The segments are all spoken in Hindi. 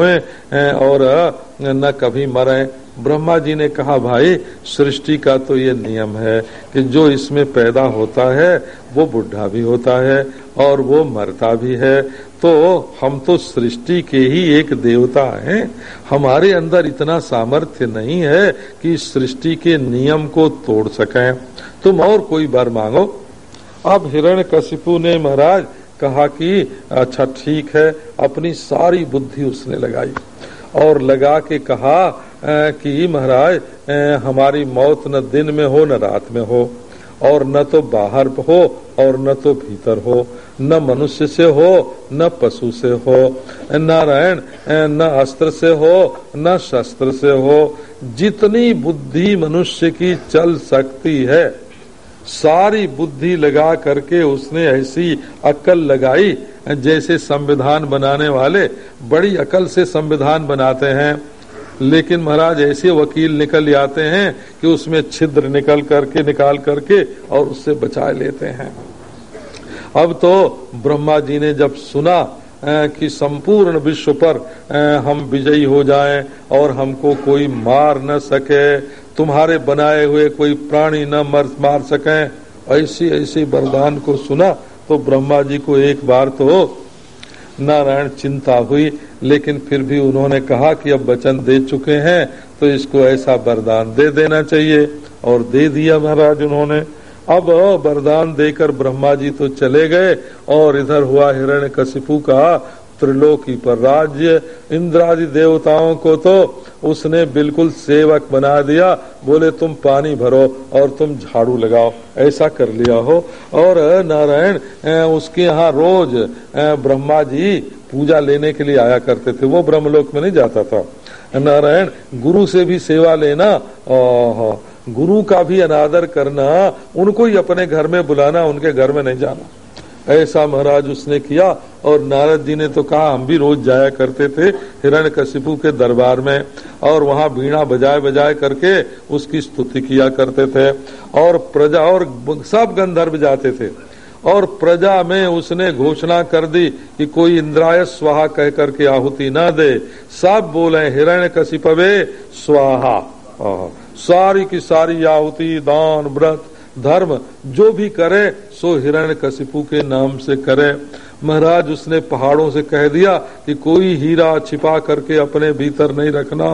हुए और न कभी मरे। ब्रह्मा जी ने कहा, भाई, सृष्टि का तो ये नियम है कि जो इसमें पैदा होता है, वो बुढ़ा भी होता है और वो मरता भी है। तो हम तो सृष्टि के ही एक देवता हैं। हमारे अंदर इतना सामर्थ्य नहीं है कि सृष्टि के नियम को तोड़ सकें। तुम और कोई बार मांगो? अब हिरण कशिपु ने महाराज कहा कि अच्छा ठीक है, अपनी सारी बुद्धि उसने लगाई। और लगा के कहा कि महाराज हमारी मौत न दिन में हो, न रात में हो, और न तो बाहर हो, और न तो भीतर हो, न मनुष्य से हो, न पशु से हो, नारायण न अस्त्र से हो, न शस्त्र से हो, जितनी बुद्धि मनुष्य की चल सकती है सारी बुद्धि लगा करके उसने ऐसी अकल लगाई, जैसे संविधान बनाने वाले बड़ी अकल से संविधान बनाते हैं। लेकिन महाराज, ऐसे वकील निकल आते हैं कि उसमें छिद्र निकल करके, निकाल करके और उससे बचा लेते हैं। अब तो ब्रह्मा जी ने जब सुना कि संपूर्ण विश्व पर हम विजयी हो जाएँ और हमको कोई मार न सके तुम्हारे बनाए हुए कोई प्राणी न मर मार सके। ऐसी ऐसी वरदान को सुना तो ब्रह्मा जी को एक बार तो नारायण चिंता हुई, लेकिन फिर भी उन्होंने कहा कि अब वचन दे चुके हैं तो इसको ऐसा वरदान दे देना चाहिए। और दे दिया महाराज उन्होंने। अब वरदान देकर ब्रह्मा जी तो चले गए, और इधर हुआ हिरण्य कशिपु का त्रिलोकी पर राज्य इंद्रादि देवताओं को तो उसने बिल्कुल सेवक बना दिया। बोले, तुम पानी भरो और तुम झाड़ू लगाओ। ऐसा कर लिया हो। और नारायण उसके यहाँ रोज ब्रह्मा जी पूजा लेने के लिए आया करते थे। वो ब्रह्मलोक में नहीं जाता था। नारायण, गुरु से भी सेवा लेना गुरु का भी अनादर करना, उनको ही अपने घर में बुलाना, उनके घर में नहीं जाना। ऐसा महाराज उसने किया और नारद जी ने तो कहा, हम भी रोज जाया करते थे हिरण कशिपु के दरबार में और वहाँ बीणा बजाए बजाए करके उसकी स्तुति किया करते थे और प्रजा और सब गंधर्व जाते थे और प्रजा में उसने घोषणा कर दी कि कोई इंद्राय स्वाहा कह करके आहुति न दे। सब बोले हिरण कशिपवे स्वाहा सारी की सारी आहुति, दान, व्रत धर्म, जो भी करे, सो हिरण कशिपु के नाम से करे। महाराज, उसने पहाड़ों से कह दिया कि कोई हीरा छिपा करके अपने भीतर नहीं रखना।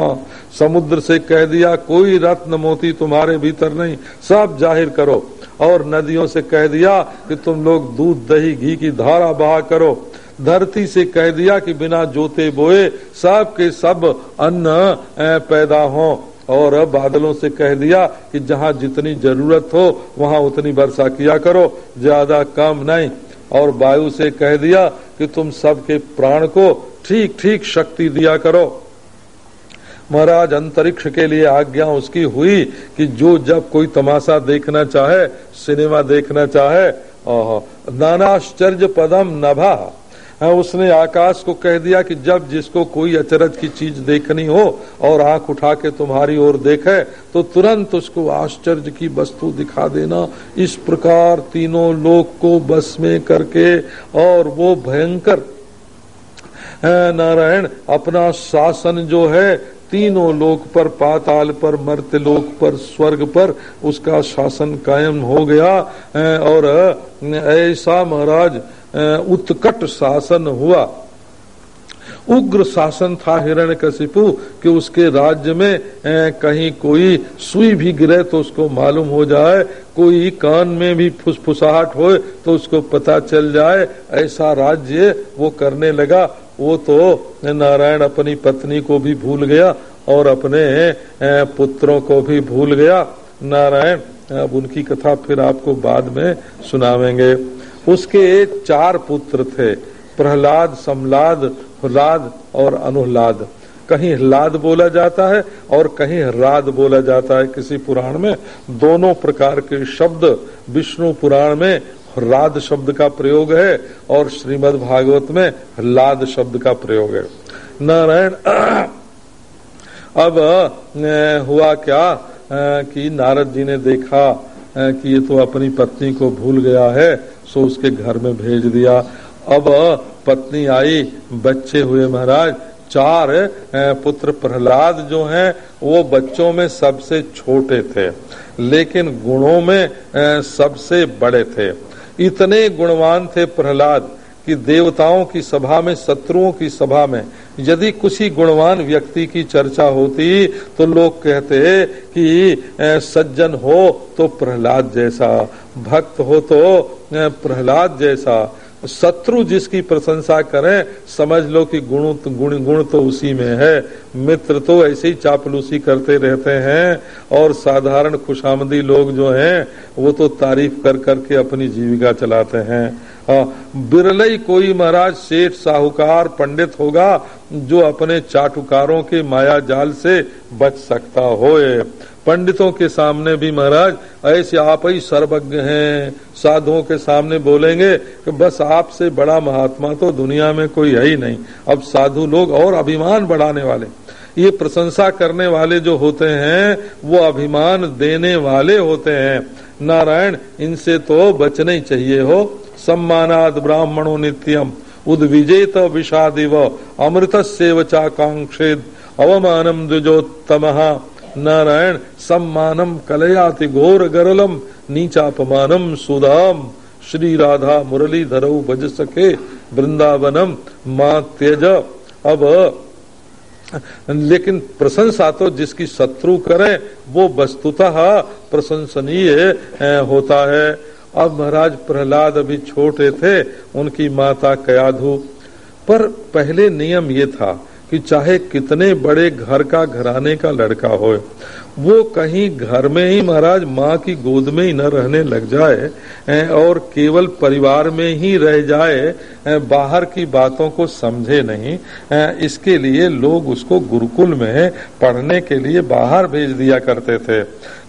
समुद्र से कह दिया, कोई रत्न मोती तुम्हारे भीतर नहीं। सब ज़ाहिर करो। और नदियों से कह दिया कि तुम लोग दूध, दही, घी की धारा बहा करो। धरती से कह दिया कि बिना जोते बोए सब के सब अन्न पैदा हो। और बादलों से कह दिया कि जहाँ जितनी ज़रूरत हो, वहाँ उतनी वर्षा किया करो, ज़्यादा कम नहीं। और वायु से कह दिया कि तुम सबके प्राण को ठीक ठीक शक्ति दिया करो। महाराज, अंतरिक्ष के लिए आज्ञा उसकी हुई कि जो जब कोई तमाशा देखना चाहे, सिनेमा देखना चाहे नानाश्चर्य पदम नभा। उसने आकाश को कह दिया कि जब जिसको कोई अचरज की चीज़ देखनी हो और आँख उठा के तुम्हारी ओर देखे तो तुरंत उसको आश्चर्य की वस्तु दिखा देना। इस प्रकार तीनों लोक को बस में करके और वो भयंकर नारायण, अपना शासन जो है, तीनों लोक पर, पाताल पर मर्त लोक पर, स्वर्ग पर, उसका शासन कायम हो गया और ऐसा महाराज उत्कट शासन हुआ। उग्र शासन था हिरण कशिपु कि उसके राज्य में कहीं कोई सुई भी गिरे तो उसको मालूम हो जाए। कोई कान में भी फुसफुसाहट हो तो उसको पता चल जाए। ऐसा राज्य वो करने लगा। वो तो नारायण अपनी पत्नी को भी भूल गया और अपने पुत्रों को भी भूल गया। नारायण, अब उनकी कथा फिर आपको बाद में सुनावेंगे। उसके चार पुत्र थे, प्रहलाद, समलाद, ह्लाद और अनुहलाद। कहीं ह्लाद बोला जाता है और कहीं ह्राद बोला जाता है। किसी पुराण में दोनों प्रकार के शब्द, विष्णु पुराण में राद शब्द का प्रयोग है और श्रीमद् भागवत में ह्लाद शब्द का प्रयोग है। नारायण, अब हुआ क्या कि नारद जी ने देखा कि ये तो अपनी पत्नी को भूल गया है सो उसके घर में भेज दिया। अब पत्नी आई, बच्चे हुए महाराज, चार पुत्र प्रहलाद जो हैं, वो बच्चों में सबसे छोटे थे, लेकिन गुणों में सबसे बड़े थे। इतने गुणवान थे प्रहलाद कि देवताओं की सभा में, शत्रुओं की सभा में यदि ही गुणवान व्यक्ति की चर्चा होती तो लोग कहते कि सज्जन हो तो प्रहलाद जैसा, भक्त हो तो प्रहलाद जैसा। शत्रु जिसकी प्रशंसा करें, समझ लो कि गुण गुण गुण तो उसी में है। मित्र तो ऐसे ही चापलूसी करते रहते हैं, और साधारण खुशामदी लोग जो हैं, वो तो तारीफ़ कर, करके अपनी जीविका चलाते हैं। बिरलई कोई महाराज सेठ साहूकार पंडित होगा, जो अपने चाटुकारों के माया जाल से बच सकता होए। पंडितों के सामने भी महाराज, ऐसे आप ही सर्वज्ञ हैं। साधुओं के सामने बोलेंगे कि बस आपसे बड़ा महात्मा तो दुनिया में कोई है ही नहीं। अब साधु लोग और अभिमान बढ़ाने वाले। ये प्रशंसा करने वाले जो होते हैं, वो अभिमान देने वाले होते हैं। नारायण, इनसे तो बचना ही चाहिए हो। सम्मानाद ब्राह्मणो नित्यम। उद्विजेत विषादिव। अमृत सेवचाकांक्षेद अवमानम द्विजोत्तम। नारायण सम्मानम कलयाति घोर गरलम नीचापमानम सुदाम श्री राधा मुरली धरऊ भज सके वृंदावनम माँ त्यज। अब, लेकिन प्रशंसा तो जिसकी शत्रु करे, वो वस्तुतः प्रशंसनीय होता है। अब महाराज प्रहलाद अभी छोटे थे, उनकी माता कयाधु। पर पहले नियम ये था कि चाहे कितने बड़े घर का घराने का लड़का हो वो कहीं घर में ही महाराज, माँ की गोद में ही न रहने लग जाए और केवल परिवार में ही रह जाए बाहर की बातों को समझे नहीं इसके लिए लोग उसको गुरुकुल में पढ़ने के लिए बाहर भेज दिया करते थे,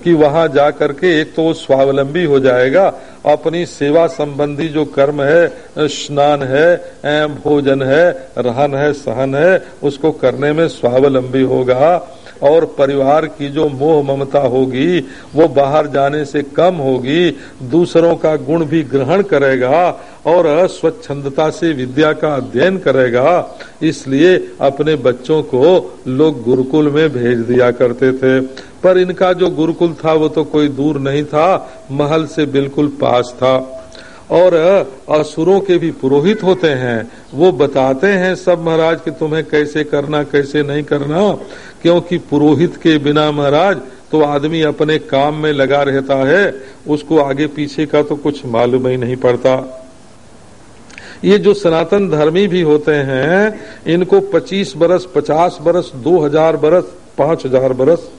कि वहाँ जा करके एक तो स्वावलंबी हो जाएगा, अपनी सेवा संबंधी जो कर्म है, स्नान है, भोजन है, रहन है, सहन है, उसको करने में स्वावलंबी होगा। और परिवार की जो मोह ममता होगी, वो बाहर जाने से कम होगी, दूसरों का गुण भी ग्रहण करेगा और स्वच्छंदता से विद्या का अध्ययन करेगा। इसलिए अपने बच्चों को लोग गुरुकुल में भेज दिया करते थे। पर इनका जो गुरुकुल था, वो तो कोई दूर नहीं था, महल से बिल्कुल पास था। और असुरों के भी पुरोहित होते हैं। वो बताते हैं सब महाराज कि तुम्हें कैसे करना, कैसे नहीं करना। क्योंकि पुरोहित के बिना महाराज तो आदमी अपने काम में लगा रहता है। उसको आगे पीछे का तो कुछ मालूम ही नहीं पड़ता। ये जो सनातन धर्मी भी होते हैं, इनको 25 बरस 50 बरस 2000 बरस 5000 बरस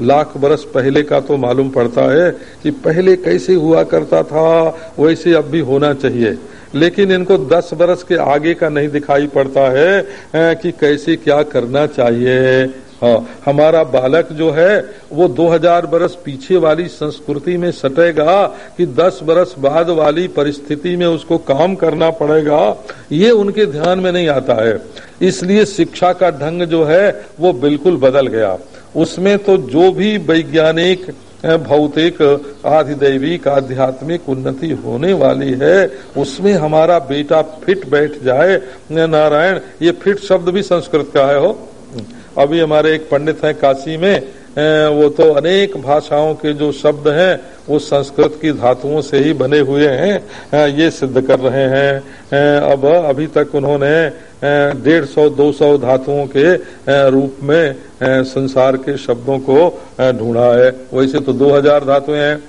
लाख बरस पहले का तो मालूम पड़ता है कि पहले कैसे हुआ करता था, वैसे अब भी होना चाहिए। लेकिन इनको दस बरस के आगे का नहीं दिखाई पड़ता है कि कैसे क्या करना चाहिए। हाँ हमारा बालक जो है, वो 2000 बरस पीछे वाली संस्कृति में सटेगा कि 10 बरस बाद वाली परिस्थिति में उसको काम करना पड़ेगा, ये उनके ध्यान में नहीं आता है। इसलिए शिक्षा का ढंग जो है, वो बिल्कुल बदल गया। उसमें तो जो भी वैज्ञानिक भौतिक आधिदैविक आध्यात्मिक उन्नति होने वाली है, उसमें हमारा बेटा फिट बैठ जाए। नारायण, ये फिट शब्द भी संस्कृत का है, हो। अभी हमारे एक पंडित हैं काशी में वो तो अनेक भाषाओं के जो शब्द हैं, वो संस्कृत की धातुओं से ही बने हुए हैं। ये सिद्ध कर रहे हैं, अब अभी तक उन्होंने डेढ़ सौ, दो सौ धातुओं के रूप में संसार के शब्दों को ढूंढा है। वैसे तो दो हज़ार धातुएँ हैं।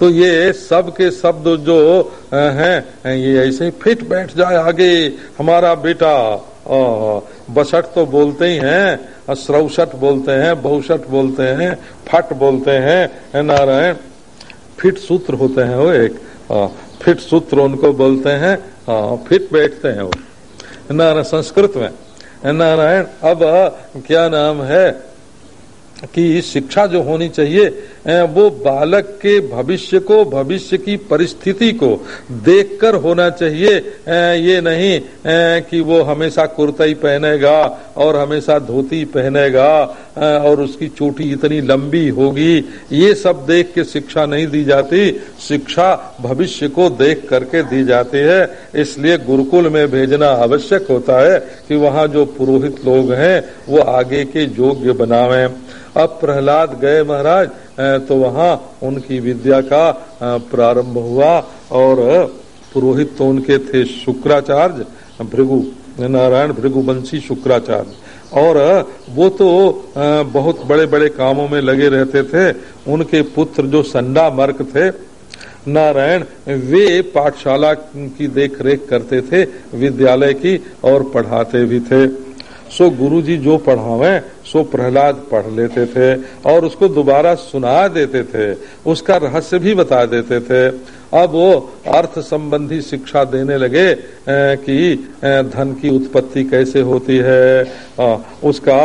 तो ये सब के शब्द जो हैं, ये ऐसे ही फिट बैठ जाए आगे, हमारा बेटा। बसठ तो बोलते ही हैं श्रौसठ बोलते हैं बहुसठ बोलते हैं, फट बोलते हैं नारायण। फिट सूत्र होते हैं वो एक। फिट सूत्र उनको बोलते हैं। फिट बैठते हैं वो। नारायण संस्कृत में। नारायण अब क्या नाम है कि शिक्षा जो होनी चाहिए वो बालक के भविष्य को, भविष्य की परिस्थिति को देखकर होना चाहिए। ये नहीं कि वो हमेशा कुर्ता ही पहनेगा और हमेशा धोती पहनेगा और उसकी चोटी इतनी लंबी होगी। ये सब देख के शिक्षा नहीं दी जाती। शिक्षा भविष्य को देख करके दी जाती है। इसलिए गुरुकुल में भेजना आवश्यक होता है कि वहाँ जो पुरोहित लोग हैं, वो आगे के योग्य बनावे। अब प्रहलाद गए महाराज तो वहाँ उनकी विद्या का प्रारंभ हुआ और पुरोहित तो उनके थे शुक्राचार्य, भृगु, नारायण भृगुवंशी शुक्राचार्य। और वो तो बहुत बड़े बड़े कामों में लगे रहते थे। उनके पुत्र जो संडा मर्क थे, नारायण, वे पाठशाला की देखरेख करते थे, विद्यालय की और पढ़ाते भी थे। सो गुरुजी जो पढ़ावे, सो प्रहलाद पढ़ लेते थे और उसको दोबारा सुना देते थे, उसका रहस्य भी बता देते थे। अब वो अर्थ संबंधी शिक्षा देने लगे कि धन की उत्पत्ति कैसे होती है उसका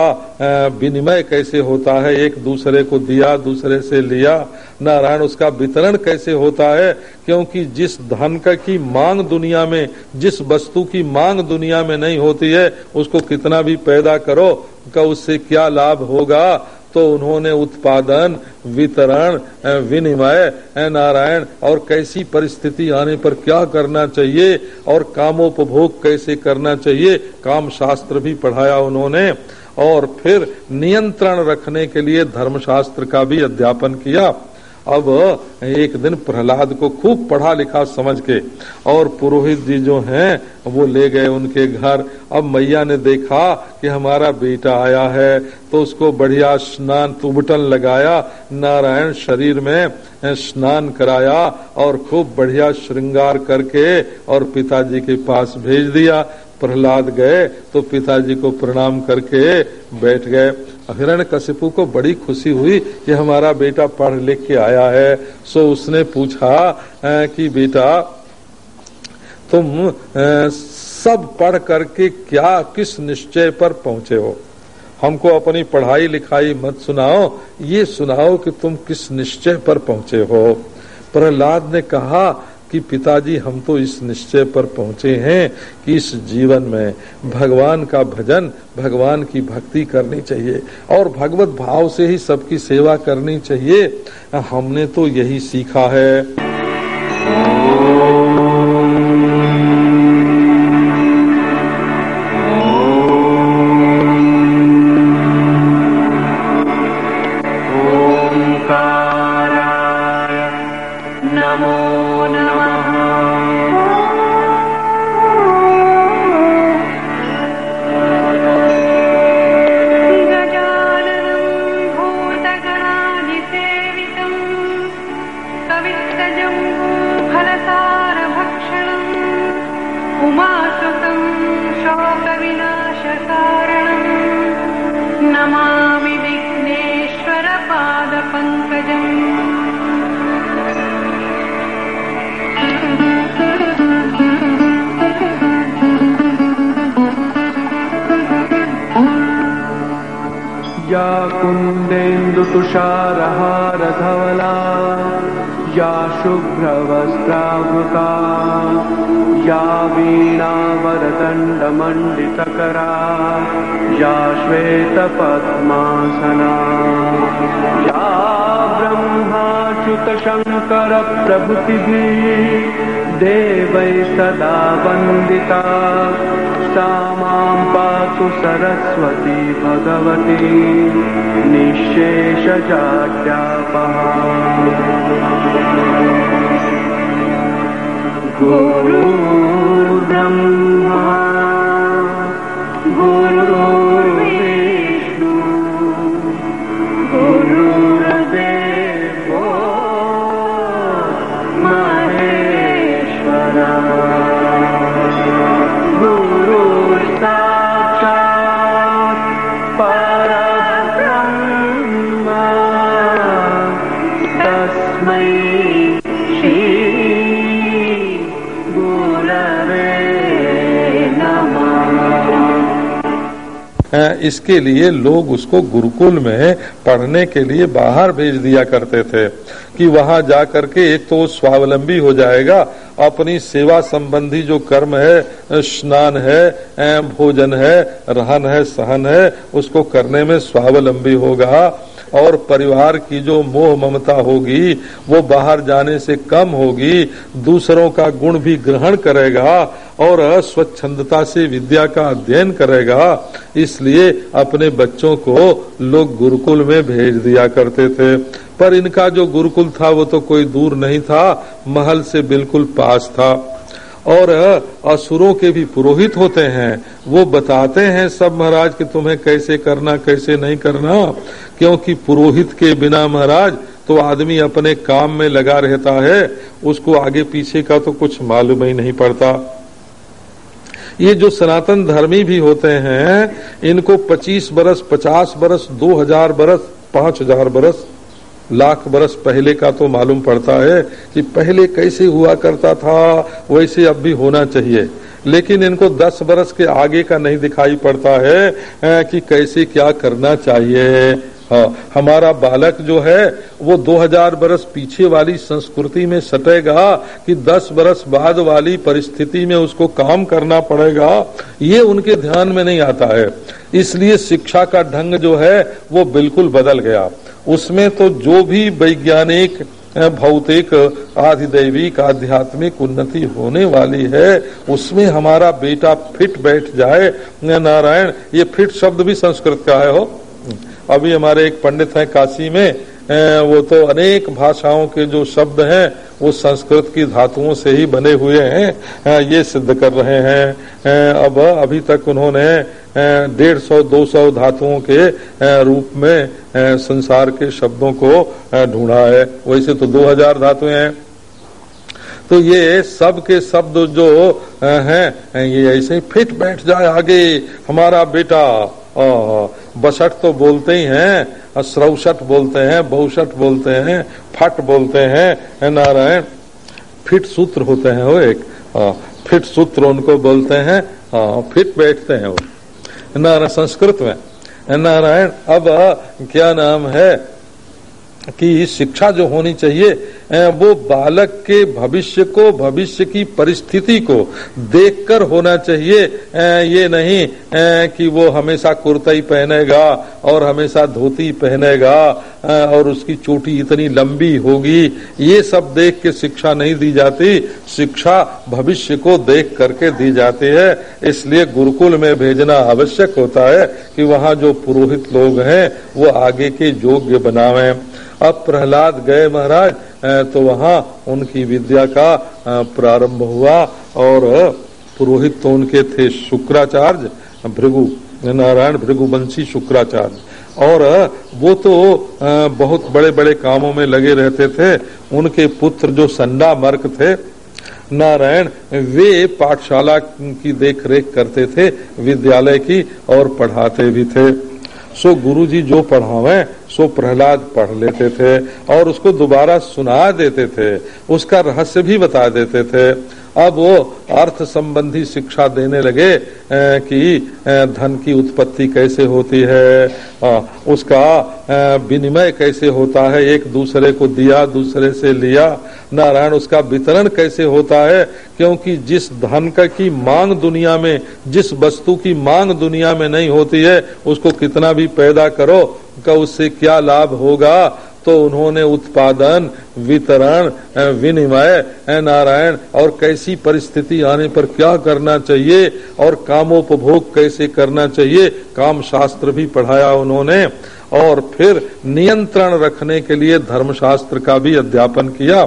विनिमय कैसे होता है, एक दूसरे को दिया, दूसरे से लिया, नारायण उसका वितरण कैसे होता है, क्योंकि जिस धन का की मांग दुनिया में, जिस वस्तु की मांग दुनिया में नहीं होती है, उसको कितना भी पैदा करो का उससे क्या लाभ होगा तो उन्होंने उत्पादन, वितरण विनिमय नारायण और कैसी परिस्थिति आने पर क्या करना चाहिए और कामोपभोग कैसे करना चाहिए काम शास्त्र भी पढ़ाया उन्होंने। और फिर नियंत्रण रखने के लिए धर्मशास्त्र का भी अध्यापन किया। अब एक दिन प्रहलाद को खूब पढ़ा लिखा समझ के, और पुरोहित जी जो हैं, वो ले गए उनके घर। अब मैया ने देखा कि हमारा बेटा आया है तो उसको बढ़िया स्नान तुबटन लगाया, नारायण शरीर में स्नान कराया, और खूब बढ़िया श्रृंगार करके और पिताजी के पास भेज दिया। प्रहलाद गए तो पिताजी को प्रणाम करके बैठ गए। हिरण कशिपु को बड़ी खुशी हुई कि हमारा बेटा पढ़ लिख के आया है। सो उसने पूछा कि बेटा, तुम सब पढ़ करके क्या, किस निश्चय पर पहुँचे हो? हमको अपनी पढ़ाई लिखाई मत सुनाओ, ये सुनाओ कि तुम किस निश्चय पर पहुँचे हो। प्रहलाद ने कहा कि पिताजी, हम तो इस निश्चय पर पहुँचे हैं कि इस जीवन में भगवान का भजन, भगवान की भक्ति करनी चाहिए और भगवत भाव से ही सबकी सेवा करनी चाहिए। हमने तो यही सीखा है। गुरु ब्रह्मा इसके लिए लोग उसको गुरुकुल में पढ़ने के लिए बाहर भेज दिया करते थे कि वहाँ जा करके एक तो स्वावलंबी हो जाएगा, अपनी सेवा संबंधी जो कर्म है स्नान है भोजन है, रहन है, सहन है, उसको करने में स्वावलंबी होगा। और परिवार की जो मोह ममता होगी, वो बाहर जाने से कम होगी, दूसरों का गुण भी ग्रहण करेगा और स्वच्छंदता से विद्या का अध्ययन करेगा। इसलिए अपने बच्चों को लोग गुरुकुल में भेज दिया करते थे। पर इनका जो गुरुकुल था, वो तो कोई दूर नहीं था, महल से बिल्कुल पास था। और, असुरों के भी पुरोहित होते हैं। वो बताते हैं सब महाराज कि तुम्हें कैसे करना, कैसे नहीं करना। क्योंकि पुरोहित के बिना महाराज तो आदमी अपने काम में लगा रहता है। उसको आगे पीछे का तो कुछ मालूम ही नहीं पड़ता। ये जो सनातन धर्मी भी होते हैं, इनको 25 बरस 50 बरस 2000 बरस 5000 बरस लाख बरस पहले का तो मालूम पड़ता है कि पहले कैसे हुआ करता था, वैसे अब भी होना चाहिए। लेकिन इनको दस बरस के आगे का नहीं दिखाई पड़ता है कि कैसे क्या करना चाहिए। हाँ हमारा बालक जो है, वो 2000 बरस पीछे वाली संस्कृति में सटेगा कि 10 बरस बाद वाली परिस्थिति में उसको काम करना पड़ेगा, ये उनके ध्यान में नहीं आता है। इसलिए शिक्षा का ढंग जो है, वो बिल्कुल बदल गया। उसमें तो जो भी वैज्ञानिक भौतिक आधिदैविक आध्यात्मिक उन्नति होने वाली है, उसमें हमारा बेटा फिट बैठ जाए। नारायण, ये फिट शब्द भी संस्कृत का है, हो। अभी हमारे एक पंडित हैं काशी में वो तो अनेक भाषाओं के जो शब्द हैं, वो संस्कृत की धातुओं से ही बने हुए हैं ये सिद्ध कर रहे हैं अब अभी तक उन्होंने डेढ़ सौ, दो सौ धातुओं के रूप में संसार के शब्दों को ढूंढा है, वैसे तो दो हज़ार धातुएँ हैं। तो ये सब के शब्द जो हैं, ये ऐसे ही फिट बैठ जाए आगे, हमारा बेटा बसठ तो बोलते ही हैं श्रौसठ बोलते हैं बहुसठ बोलते हैं, फट बोलते हैं नारायण? फिट सूत्र होते हैं वो एक। फिट सूत्र उनको बोलते हैं फिट बैठते हैं वो। नारायण, संस्कृत में। नारायण, अब क्या नाम है कि शिक्षा जो होनी चाहिए वो बालक के भविष्य को, भविष्य की परिस्थिति को देखकर होना चाहिए। ये नहीं कि वो हमेशा कुर्ता ही पहनेगा और हमेशा धोती पहनेगा और उसकी चोटी इतनी लंबी होगी। ये सब देख के शिक्षा नहीं दी जाती। शिक्षा भविष्य को देख करके दी जाती है। इसलिए गुरुकुल में भेजना आवश्यक होता है कि वहाँ जो पुरोहित लोग हैं, वो आगे के योग्य बनावे। अब प्रहलाद गए महाराज तो वहाँ उनकी विद्या का प्रारंभ हुआ और पुरोहित तो उनके थे शुक्राचार्य, भृगु, नारायण भृगुवंशी शुक्राचार्य। और वो तो बहुत बड़े बड़े कामों में लगे रहते थे। उनके पुत्र जो संडा मर्क थे, नारायण, वे पाठशाला की देख रेख करते थे, विद्यालय की और पढ़ाते भी थे। सो गुरु जी जो पढ़ावे सो प्रहलाद पढ़ लेते थे और उसको दोबारा सुना देते थे, उसका रहस्य भी बता देते थे। अब वो अर्थ संबंधी शिक्षा देने लगे कि धन की उत्पत्ति कैसे होती है उसका विनिमय कैसे होता है, एक दूसरे को दिया, दूसरे से लिया, नारायण उसका वितरण कैसे होता है, क्योंकि जिस धन का की मांग दुनिया में, जिस वस्तु की मांग दुनिया में नहीं होती है, उसको कितना भी पैदा करो का उससे क्या लाभ होगा? तो उन्होंने उत्पादन, वितरण विनिमय नारायण और कैसी परिस्थिति आने पर क्या करना चाहिए और कामोपभोग कैसे करना चाहिए काम शास्त्र भी पढ़ाया उन्होंने। और फिर नियंत्रण रखने के लिए धर्मशास्त्र का भी अध्यापन किया।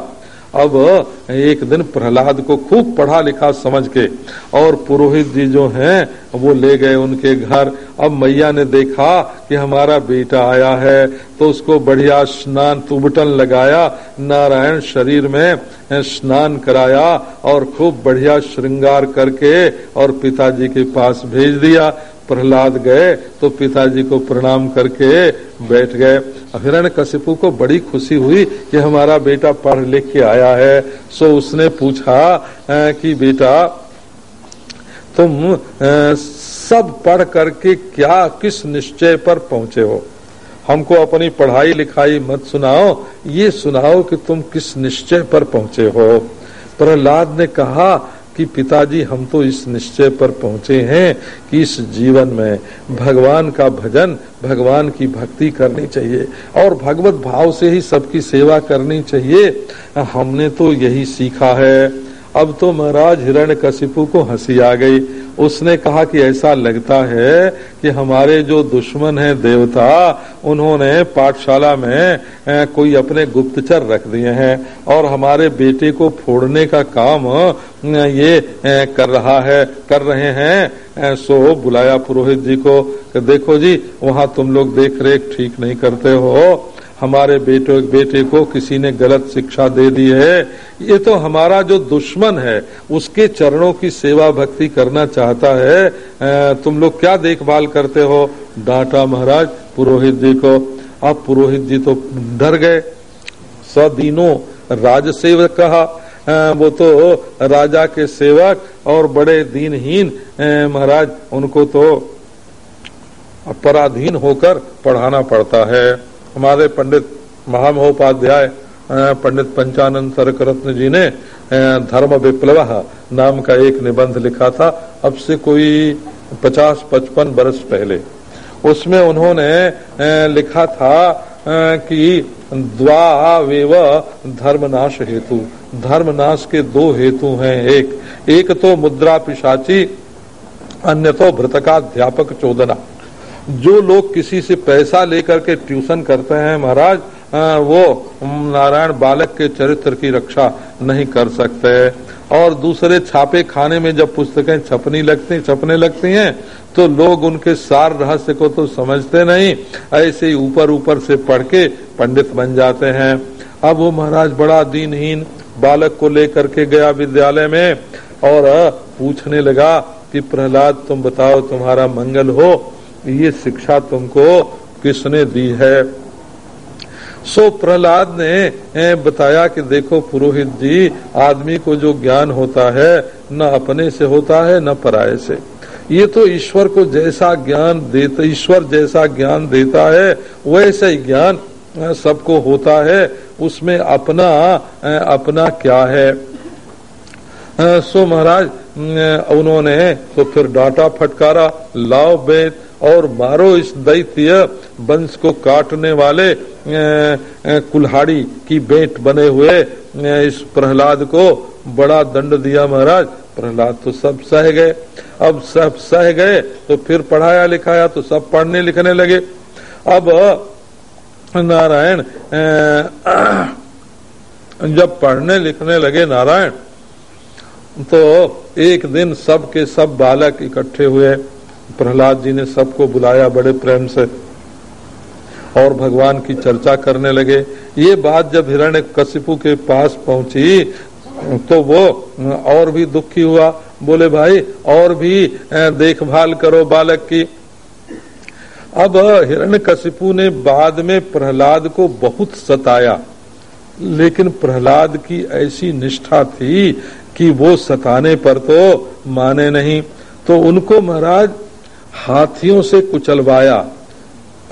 अब एक दिन प्रहलाद को खूब पढ़ा लिखा समझ के और पुरोहित जी जो हैं, वो ले गए उनके घर। अब मैया ने देखा कि हमारा बेटा आया है तो उसको बढ़िया स्नान तुबटन लगाया, नारायण शरीर में स्नान कराया और खूब बढ़िया श्रृंगार करके और पिताजी के पास भेज दिया। प्रहलाद गए तो पिताजी को प्रणाम करके बैठ गए। हिरण कशिपु को बड़ी खुशी हुई कि हमारा बेटा पढ़ लिख के आया है। सो उसने पूछा कि बेटा, तुम सब पढ़ करके क्या, किस निश्चय पर पहुँचे हो? हमको अपनी पढ़ाई लिखाई मत सुनाओ, ये सुनाओ कि तुम किस निश्चय पर पहुँचे हो? प्रहलाद ने कहा कि पिताजी हम तो इस निश्चय पर पहुँचे हैं कि इस जीवन में भगवान का भजन, भगवान की भक्ति करनी चाहिए और भगवत भाव से ही सबकी सेवा करनी चाहिए। हमने तो यही सीखा है। अब तो महाराज हिरण्य कशिपु को हँसी आ गई। उसने कहा कि ऐसा लगता है कि हमारे जो दुश्मन है देवता, उन्होंने पाठशाला में कोई अपने गुप्तचर रख दिए हैं और हमारे बेटे को फोड़ने का काम ये कर रहा है, कर रहे हैं। सो बुलाया पुरोहित जी को देखो जी, वहाँ तुम लोग देख रेख ठीक नहीं करते हो। हमारे बेटे बेटे को किसी ने गलत शिक्षा दे दी है। ये तो हमारा जो दुश्मन है, उसके चरणों की सेवा भक्ति करना चाहता है। तुम लोग क्या देखभाल करते हो? डांटा महाराज, पुरोहित जी को। अब पुरोहित जी तो डर गए। सदीनों राज सेवक कहा वो तो राजा के सेवक और बड़े दीनहीन। महाराज, उनको तो पराधीन होकर पढ़ाना पड़ता है। हमारे पंडित महामहोपाध्याय पंडित पंचानंद सरक रत्न जी ने धर्म विप्लव नाम का एक निबंध लिखा था। अब से कोई पचास पचपन बरस पहले। उसमें उन्होंने लिखा था कि द्वावेव धर्मनाश हेतु। धर्मनाश के दो हेतु हैं एक। एक तो मुद्रा पिशाची अन्य तो भ्रतकाध्यापक चोदना। जो लोग किसी से पैसा लेकर के ट्यूशन करते हैं, महाराज वो नारायण बालक के चरित्र की रक्षा नहीं कर सकते। और दूसरे छापे खाने में जब पुस्तकें छपनी लगती, छपने लगती हैं तो लोग उनके सार रहस्य को तो समझते नहीं, ऐसे ही ऊपर ऊपर से पढ़ के पंडित बन जाते हैं। अब वो, महाराज, बड़ा दीनहीन बालक को लेकर के गया विद्यालय में, और पूछने लगा कि, प्रहलाद, तुम बताओ तुम्हारा मंगल हो ये शिक्षा तुमको किसने दी है? सो प्रहलाद ने बताया कि देखो पुरोहित जी, आदमी को जो ज्ञान होता है, न अपने से होता है, न पराये से। ये तो ईश्वर को जैसा ज्ञान देता, ईश्वर जैसा ज्ञान देता है, वैसा ही ज्ञान सबको होता है। उसमें अपना अपना क्या है? सो महाराज उन्होंने तो फिर डांटा फटकारा, लाओ बेत और मारो इस दैत्य वंश को काटने वाले कुल्हाड़ी की बेट बने हुए इस प्रहलाद को बड़ा दंड दिया महाराज। प्रहलाद तो सब सह गए। अब सब सह गए तो फिर पढ़ाया लिखाया तो सब पढ़ने लिखने लगे। अब, नारायण जब पढ़ने लिखने लगे नारायण तो एक दिन सब के सब बालक इकट्ठे हुए। प्रहलाद जी ने सबको बुलाया बड़े प्रेम से और भगवान की चर्चा करने लगे। ये बात जब हिरण्य कशिपु के पास पहुँची तो वो, और भी दुखी हुआ। बोले, भाई, और भी देखभाल करो बालक की। अब हिरण्य कशिपु ने बाद में प्रहलाद को बहुत सताया। लेकिन प्रहलाद की ऐसी निष्ठा थी कि वो सताने पर तो माने नहीं। तो उनको महाराज हाथियों से कुचलवाया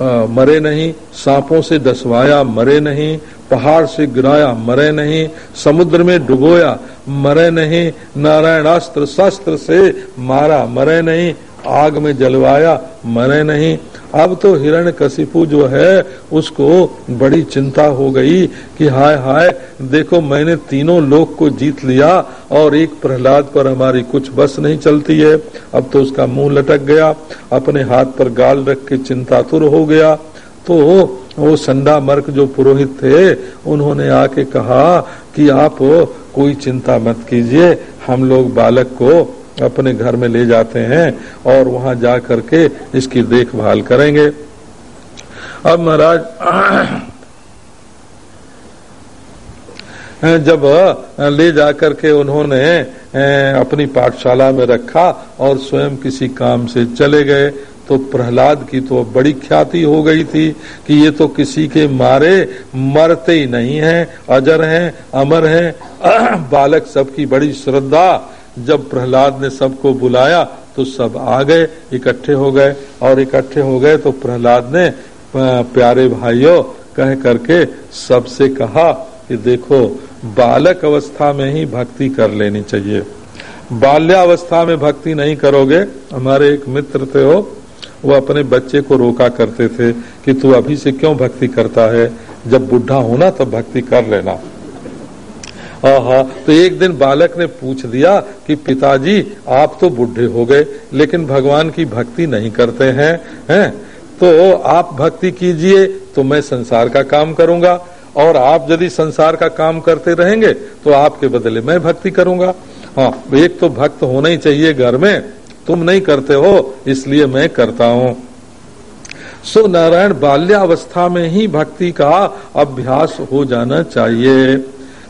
मरे नहीं, सांपों से दसवाया मरे नहीं, पहाड़ से गिराया, मरे नहीं, समुद्र में डुबोया, मरे नहीं, नारायणास्त्र शस्त्र से मारा, मरे नहीं आग में जलवाया, मरे नहीं। अब तो हिरण कशिपु जो है, उसको बड़ी चिंता हो गई कि हाय हाय, देखो मैंने तीनों लोग को जीत लिया और एक प्रहलाद पर हमारी कुछ बस नहीं चलती है। अब तो उसका मुँह लटक गया, अपने हाथ पर गाल रख के चिंतातुर हो गया। तो वो संडा मर्क जो पुरोहित थे, उन्होंने आके कहा कि आप कोई चिंता मत कीजिए, हम लोग बालक को अपने घर में ले जाते हैं और वहाँ जा करके इसकी देखभाल करेंगे। अब महाराज, जब ले जाकर के उन्होंने अपनी पाठशाला में रखा और स्वयं किसी काम से चले गए तो प्रहलाद की तो बड़ी ख्याति हो गई थी कि ये तो किसी के मारे मरते ही नहीं हैं, अजर हैं, अमर हैं। बालक सबकी बड़ी श्रद्धा जब प्रहलाद ने सबको बुलाया तो सब आ गए, इकट्ठे हो गए। और इकट्ठे हो गए तो प्रहलाद ने प्यारे भाइयों, कह करके सबसे कहा कि देखो, बालक अवस्था में ही भक्ति कर लेनी चाहिए। बाल्यावस्था में भक्ति नहीं करोगे। हमारे एक मित्र थे हो वो अपने बच्चे को रोका करते थे कि तू अभी से क्यों भक्ति करता है? जब बुढ़ा होना तब भक्ति कर लेना। हाँ हाँ तो एक दिन बालक ने पूछ दिया कि पिताजी, आप तो बुढ़े हो गए, लेकिन भगवान की भक्ति नहीं करते हैं हैं? तो आप भक्ति कीजिए तो मैं संसार का काम करूँगा। और आप यदि संसार का काम करते रहेंगे तो आपके बदले मैं भक्ति करूँगा। हाँ एक तो भक्त होना ही चाहिए घर में, तुम नहीं करते हो, इसलिए मैं करता हूँ। सो नारायण बाल्यावस्था में ही भक्ति का अभ्यास हो जाना चाहिए।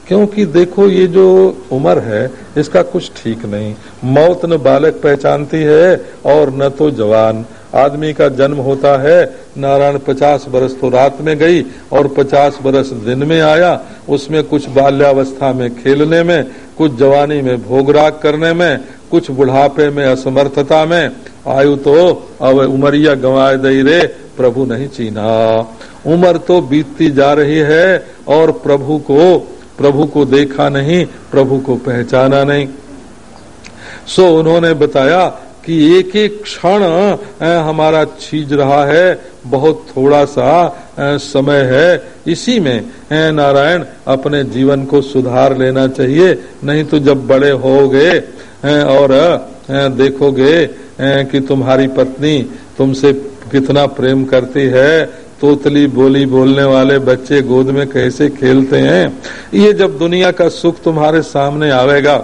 क्योंकि देखो ये जो उम्र है, इसका कुछ ठीक नहीं। मौत न बालक पहचानती है और न तो जवान। आदमी का जन्म होता है, नारायण पचास बरस तो रात में गई और पचास बरस दिन में आया। उसमें कुछ बाल्यावस्था में खेलने में, कुछ जवानी में भोगराग करने में, कुछ बुढ़ापे में असमर्थता में। आयु तो अब उमरिया गंवाए दई रे, प्रभु नहीं चीना। उम्र तो बीतती जा रही है और प्रभु को प्रभु को देखा नहीं, प्रभु को पहचाना नहीं। सो उन्होंने बताया कि एक एक क्षण हमारा छीज रहा है, बहुत थोड़ा सा समय है, इसी में नारायण अपने जीवन को सुधार लेना चाहिए, नहीं तो जब बड़े हो गए और देखोगे कि तुम्हारी पत्नी तुमसे कितना प्रेम करती है तोतली बोली बोलने वाले बच्चे गोद में कैसे खेलते हैं? ये जब दुनिया का सुख तुम्हारे सामने आवेगा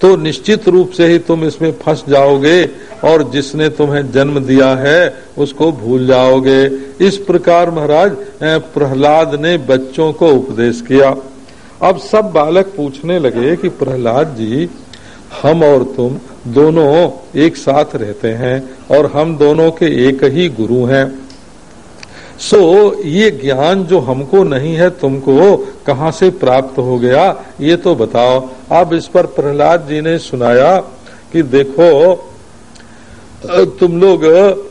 तो निश्चित रूप से ही तुम इसमें फंस जाओगे और जिसने तुम्हें जन्म दिया है, उसको भूल जाओगे। इस प्रकार महाराज प्रहलाद ने बच्चों को उपदेश किया। अब सब बालक पूछने लगे कि प्रहलाद जी, हम और तुम दोनों एक साथ रहते हैं और हम दोनों के एक ही गुरु हैं। सो ये ज्ञान जो हमको नहीं है, तुमको कहाँ से प्राप्त हो गया, ये तो बताओ। अब इस पर प्रहलाद जी ने सुनाया कि देखो तुम लोग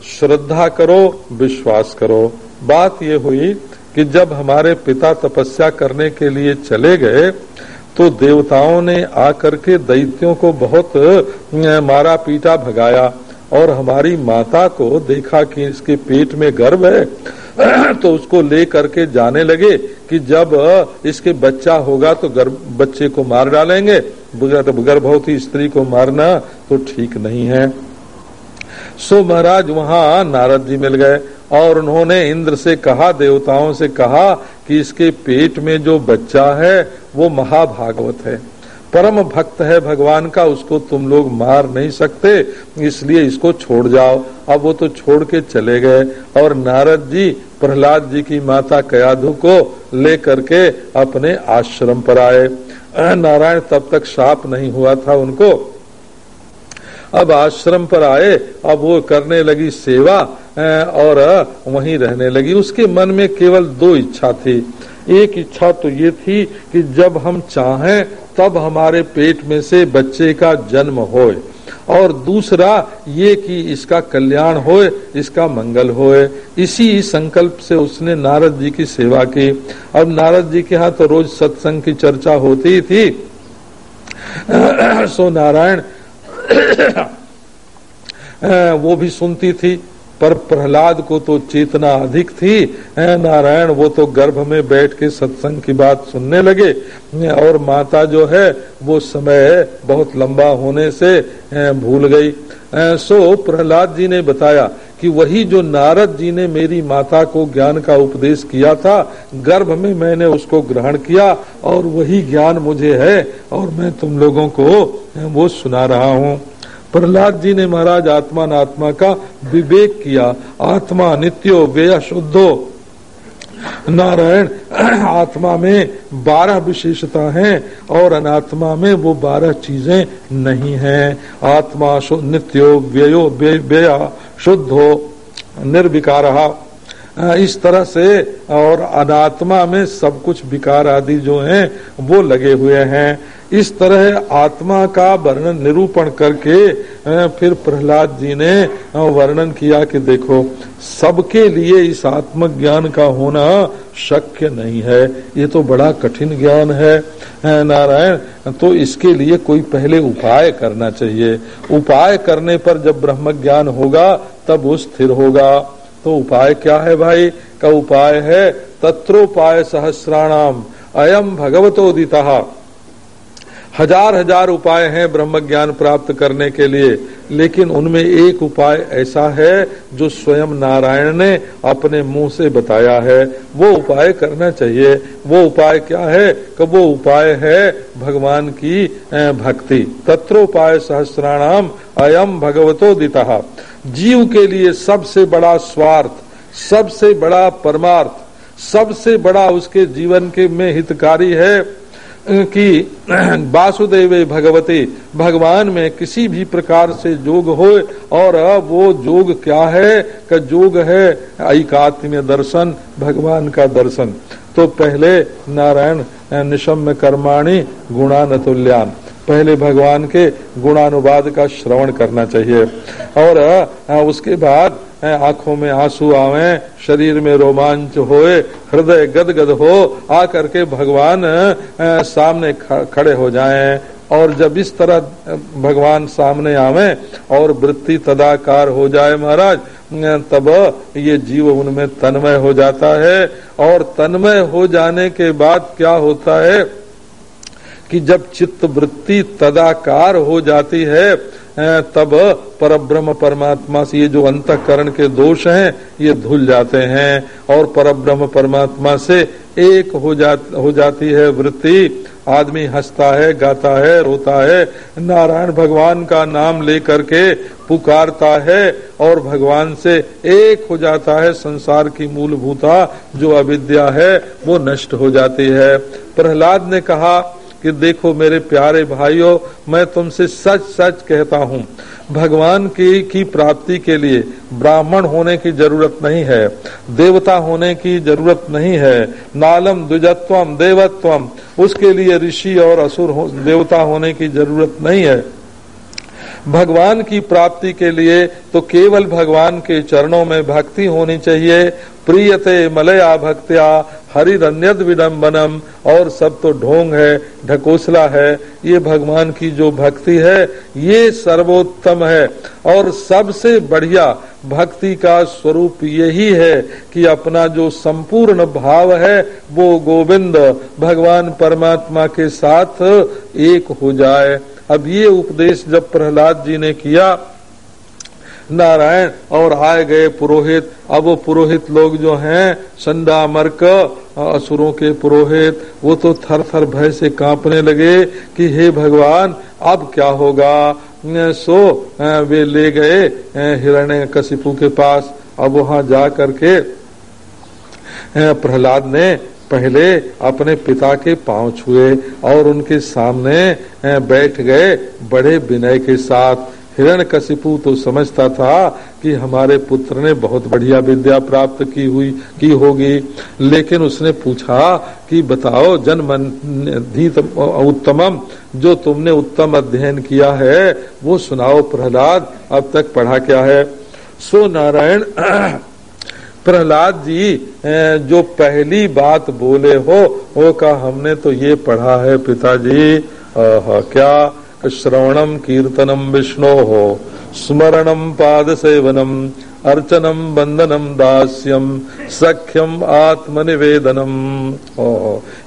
श्रद्धा करो, विश्वास करो। बात ये हुई कि जब हमारे पिता तपस्या करने के लिए चले गए तो देवताओं ने आकर के दैत्यों को बहुत मारा पीटा भगाया और हमारी माता को देखा कि इसके पेट में गर्भ है तो उसको ले करके जाने लगे कि जब इसके बच्चा होगा तो गर्भ, बच्चे को मार डालेंगे। गर्भवती स्त्री को मारना तो ठीक नहीं है। सो महाराज वहाँ नारद जी मिल गए और उन्होंने इंद्र से कहा, देवताओं से कहा कि इसके पेट में जो बच्चा है वो महाभागवत है। परम भक्त है भगवान का, उसको तुम लोग मार नहीं सकते, इसलिए इसको छोड़ जाओ। अब वो तो छोड़ के चले गए। और नारद जी, प्रहलाद जी की माता कयाधु को ले करके अपने आश्रम पर आए। नारायण तब तक साप नहीं हुआ था उनको। अब आश्रम पर आए, अब वो करने लगी सेवा और वहीं रहने लगी। उसके मन में केवल दो इच्छा थी। एक इच्छा तो ये थी कि जब हम चाहें, तब हमारे पेट में से बच्चे का जन्म होए। और दूसरा ये कि इसका कल्याण होए, इसका मंगल होए। इसी संकल्प से उसने नारद जी की सेवा की। अब नारद जी के यहाँ तो रोज सत्संग की चर्चा होती थी। सो नारायण, वो भी सुनती थी। पर प्रहलाद को तो चेतना अधिक थी, है नारायण, वो तो गर्भ में बैठ के सत्संग की बात सुनने लगे। और माता जो है, वो समय बहुत लंबा होने से भूल गई। सो प्रहलाद जी ने बताया कि वही जो नारद जी ने मेरी माता को ज्ञान का उपदेश किया था, गर्भ में मैंने उसको ग्रहण किया और वही ज्ञान मुझे है और मैं तुम लोगों को वो सुना रहा हूँ। प्रहलाद जी ने महाराज आत्मा आत्मा का विवेक किया। आत्मा नित्यो, व्यय शुद्धो। नारायण, आत्मा में बारह विशेषता हैं और अनात्मा में वो बारह चीज़ें नहीं हैं। आत्मा नित्यो, व्ययो व्यय हो निर्विकार। इस तरह से और अनात्मा में सब कुछ विकार आदि जो हैं, वो लगे हुए हैं। इस तरह आत्मा का वर्णन निरूपण करके फिर प्रहलाद जी ने वर्णन किया कि देखो, सबके लिए इस आत्म ज्ञान का होना शक्य नहीं है। ये तो बड़ा कठिन ज्ञान है नारायण। तो इसके लिए कोई पहले उपाय करना चाहिए। उपाय करने पर जब ब्रह्म ज्ञान होगा, तब वो स्थिर होगा। तो उपाय क्या है भाई? का उपाय है तत्रोपाय सहस्राणाम अयम भगवतोदिता। हज़ार हज़ार उपाय हैं ब्रह्म ज्ञान प्राप्त करने के लिए, लेकिन उनमें एक उपाय ऐसा है जो स्वयं नारायण ने अपने मुँह से बताया है। वो उपाय करना चाहिए। वो उपाय क्या है? कि वो उपाय है भगवान की भक्ति। तत्रोपाय सहस्राणाम अयम भगवतो दिता जीव के लिए सबसे बड़ा स्वार्थ, सबसे बड़ा परमार्थ, सबसे बड़ा उसके जीवन के में हितकारी है कि, वासुदेव भगवती, भगवान में किसी भी प्रकार से जोग हो, और वो जोग क्या है? का जोग है ऐकात्म्य दर्शन, भगवान का दर्शन। तो पहले नारायण निशम्य कर्माणी गुणान तुल्यान पहले भगवान के गुणानुवाद का श्रवण करना चाहिए। और उसके बाद आँखों में आँसू आवे, शरीर में रोमांच होए, हृदय गदगद हो आ करके भगवान सामने खड़े हो जाएँ। और जब इस तरह भगवान सामने आवे और वृत्ति तदाकार हो जाए महाराज तब ये जीव उनमें तन्मय हो जाता है। और तन्मय हो जाने के बाद क्या होता है? कि जब चित्त वृत्ति तदाकार हो जाती है तब परब्रह्म परमात्मा से ये जो अंतकरण के दोष हैं, ये धुल जाते हैं। और पर ब्रह्म परमात्मा से एक हो जा हो जाती है वृत्ति। आदमी हंसता है, गाता है, रोता है। नारायण भगवान का नाम लेकर के पुकारता है और भगवान से एक हो जाता है संसार की मूलभूता, जो अविद्या है, वो नष्ट हो जाती है। प्रहलाद ने कहा कि देखो मेरे प्यारे भाइयों मैं तुमसे सच सच कहता हूँ भगवान की की प्राप्ति के लिए ब्राह्मण होने की ज़रूरत नहीं है देवता होने की ज़रूरत नहीं है नालम द्विजत्वम देवत्वम उसके लिए ऋषि और असुर हो, देवता होने की ज़रूरत नहीं है। भगवान की प्राप्ति के लिए तो केवल भगवान के चरणों में भक्ति होनी चाहिए प्रियते मलया भक्त्या हरिरन्यद विडम्बनम और सब तो ढोंग है, ढकोसला है, ये भगवान की जो भक्ति है, ये सर्वोत्तम है। और सबसे बढ़िया भक्ति का स्वरूप यही है कि अपना जो संपूर्ण भाव है, वो गोविंद, भगवान परमात्मा के साथ एक हो जाए। अब ये उपदेश जब प्रहलाद जी ने किया नारायण और आए गए पुरोहित। अब वो पुरोहित लोग जो हैं संडा मर्क असुरों के पुरोहित, वो तो थर थर भय से कांपने लगे कि हे भगवान, अब क्या होगा? सो वे ले गए हिरण्य कशिपु के पास। अब वहाँ जा करके प्रहलाद ने पहले अपने पिता के पाँव छुए और उनके सामने बैठ गए बड़े विनय के साथ। हिरण कशिपु तो समझता था कि हमारे पुत्र ने बहुत बढ़िया विद्या प्राप्त की हुई, की होगी। लेकिन उसने पूछा कि बताओ जन्म उत्तमम, जो तुमने उत्तम अध्ययन किया है, वो सुनाओ प्रहलाद, अब तक पढ़ा क्या है? सो नारायण, प्रहलाद जी जो पहली बात बोले हो वो का हमने तो ये पढ़ा है पिताजी। क्या श्रवणम कीर्तनम विष्णो स्मरणम पाद सेवनम अर्चनम बंदनम दास्यम सख्यम आत्म आत्मनिवेदनम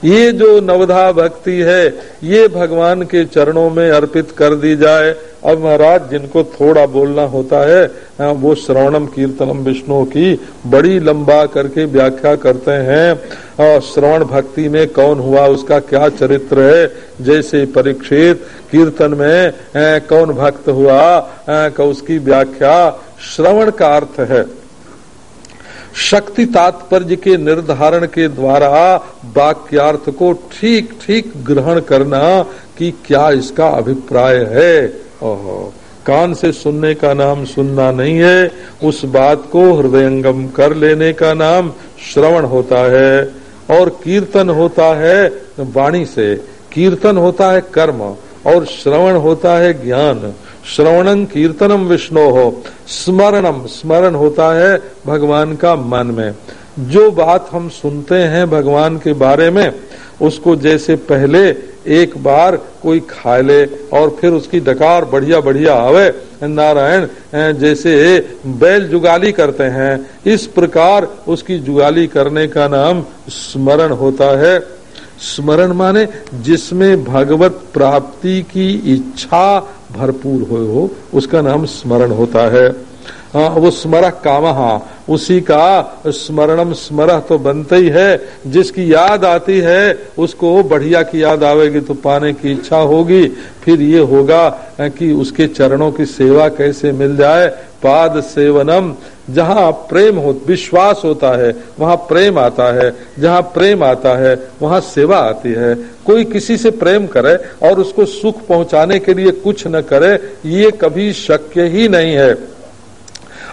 ये जो नवधा भक्ति है ये भगवान के चरणों में अर्पित कर दी जाए अब महाराज जिनको थोड़ा बोलना होता है हाँ, वो श्रवणम कीर्तनम विष्णु की बड़ी लंबा करके व्याख्या करते हैं। और श्रवण भक्ति में कौन हुआ उसका क्या चरित्र है? जैसे परीक्षित कीर्तन में हाँ, कौन भक्त हुआ? हाँ, उसकी व्याख्या श्रवण का अर्थ है, शक्ति तात्पर्य के निर्धारण के द्वारा वाक्यार्थ को ठीक ठीक ग्रहण करना कि क्या इसका अभिप्राय है। ओहो, कान से सुनने का नाम सुनना नहीं है, उस बात को हृदयंगम कर लेने का नाम श्रवण होता है, और कीर्तन होता है वाणी से। कीर्तन होता है कर्म, और श्रवण होता है ज्ञान। श्रवणं कीर्तनम विष्णु। हो स्मरणम स्मरण होता है भगवान का मन में। जो बात हम सुनते हैं भगवान के बारे में, उसको जैसे पहले एक बार कोई खा ले और फिर उसकी डकार बढ़िया बढ़िया आवे। नारायण जैसे बैल जुगाली करते हैं, इस प्रकार उसकी जुगाली करने का नाम स्मरण होता है। स्मरण माने जिसमें भगवत प्राप्ति की इच्छा भरपूर हो, हो उसका नाम स्मरण होता है। हाँ वो स्मर काम उसी का स्मरणम स्मर तो बनता ही है। जिसकी याद आती है उसको बढ़िया की याद आवेगी तो पाने की इच्छा होगी। फिर ये होगा कि उसके चरणों की सेवा कैसे मिल जाए। पाद सेवनम जहाँ प्रेम हो विश्वास होता है वहाँ प्रेम आता है जहाँ प्रेम आता है वहाँ सेवा आती है। कोई किसी से प्रेम करे और उसको सुख पहुँचाने के लिए कुछ न करे ये कभी शक्य ही नहीं है।